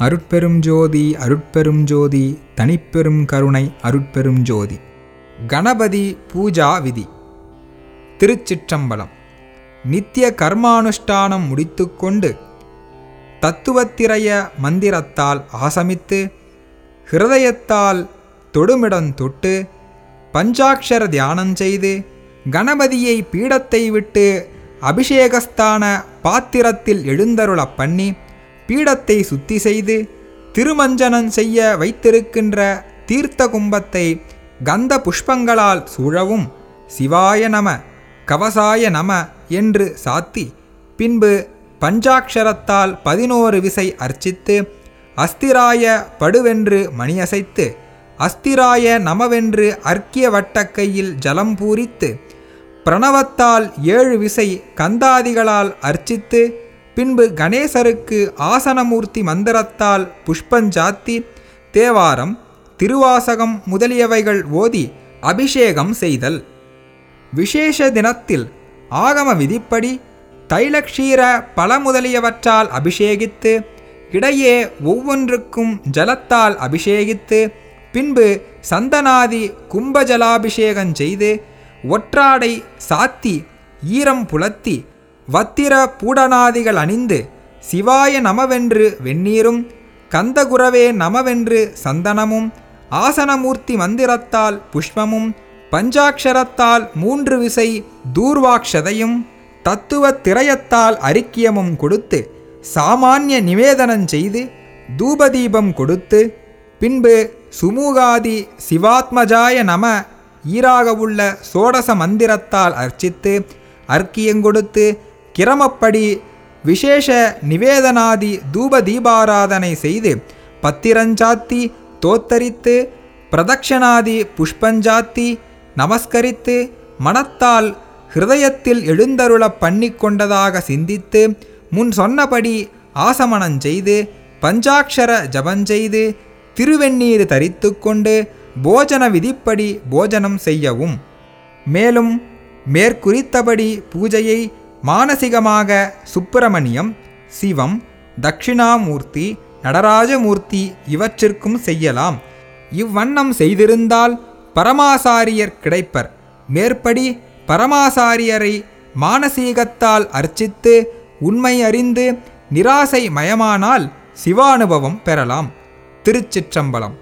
அருட்பெரும் ஜோதி அருட்பெரும் ஜோதி தனிப்பெரும் கருணை அருட்பெரும் ஜோதி. கணபதி பூஜா விதி. திருச்சிற்றம்பலம். நித்திய கர்மானுஷ்டானம் முடித்துக்கொண்டு தத்துவத்திரைய மந்திரத்தால் ஆசமித்து ஹிருதயத்தால் தொடுமிடம் தொட்டு பஞ்சாட்சர தியானம் செய்து கணபதியை பீடத்தை விட்டு அபிஷேகஸ்தான பாத்திரத்தில் எழுந்தருளப் பண்ணி பீடத்தை சுத்தி செய்து திருமஞ்சனம் செய்ய வைத்திருக்கின்ற தீர்த்த கும்பத்தை கந்த புஷ்பங்களால் சூழவும் சிவாய நம கவசாய நம என்று சாத்தி பின்பு பஞ்சாட்சரத்தால் பதினோரு விசை அர்ச்சித்து அஸ்திராய படுவென்று மணியசைத்து அஸ்திராய நமவென்று அர்க்கிய வட்டக்கையில் ஜலம் பூரித்து பிரணவத்தால் ஏழு விசை கந்தாதிகளால் அர்ச்சித்து பின்பு கணேசருக்கு ஆசனமூர்த்தி மந்திரத்தால் புஷ்பஞ்சாத்தி தேவாரம் திருவாசகம் முதலியவைகள் ஓதி அபிஷேகம் செய்தல். விசேஷ தினத்தில் ஆகம விதிப்படி தைலக்ஷீர பல முதலியவற்றால் அபிஷேகித்து இடையே ஒவ்வொன்றுக்கும் ஜலத்தால் அபிஷேகித்து பின்பு சந்தனாதி கும்பஜலாபிஷேகம் செய்து ஒற்றாடை சாத்தி ஈரம் புலத்தி வத்திர பூடனாதிகள் அணிந்து சிவாய நமவென்று வெந்நீரும் கந்தகுரவே நமவென்று சந்தனமும் ஆசனமூர்த்தி மந்திரத்தால் புஷ்பமும் பஞ்சாட்சரத்தால் மூன்று விசை தூர்வாக்ஷதையும் தத்துவ திரயத்தால் அரிக்கியமும் கொடுத்து சாமானிய நிவேதனம் செய்து தூபதீபம் கொடுத்து பின்பு சுமூகாதி சிவாத்மஜாய நம ஈராகவுள்ள சோடச மந்திரத்தால் அர்ச்சித்து அர்க்கியங்கொடுத்து கிரமப்படி விசேஷ நிவேதனாதி தூப தீபாராதனை செய்து பத்திரஞ்சாத்தி தோத்தரித்து பிரதக்ஷனாதி புஷ்பஞ்சாத்தி நமஸ்கரித்து மனத்தால் ஹிருதயத்தில் எழுந்தருளப் பண்ணி கொண்டதாக சிந்தித்து முன் சொன்னபடி ஆசமனஞ்செய்து பஞ்சாட்சர ஜபஞ்செய்து திருவெண்ணீர் தரித்து கொண்டு போஜன விதிப்படி போஜனம் செய்யவும். மேலும் மேற்குறித்தபடி பூஜையை மானசிகமாக சுப்பிரமணியம் சிவம் தட்சிணாமூர்த்தி நடராஜமூர்த்தி இவற்றிற்கும் செய்யலாம். இவ்வண்ணம் செய்திருந்தால் பரமாசாரியர் கிடைப்பர். மேற்படி பரமாசாரியரை மானசீகத்தால் அர்ச்சித்து உண்மை அறிந்து நிராசை மயமானால் சிவானுபவம் பெறலாம். திருச்சிற்றம்பலம்.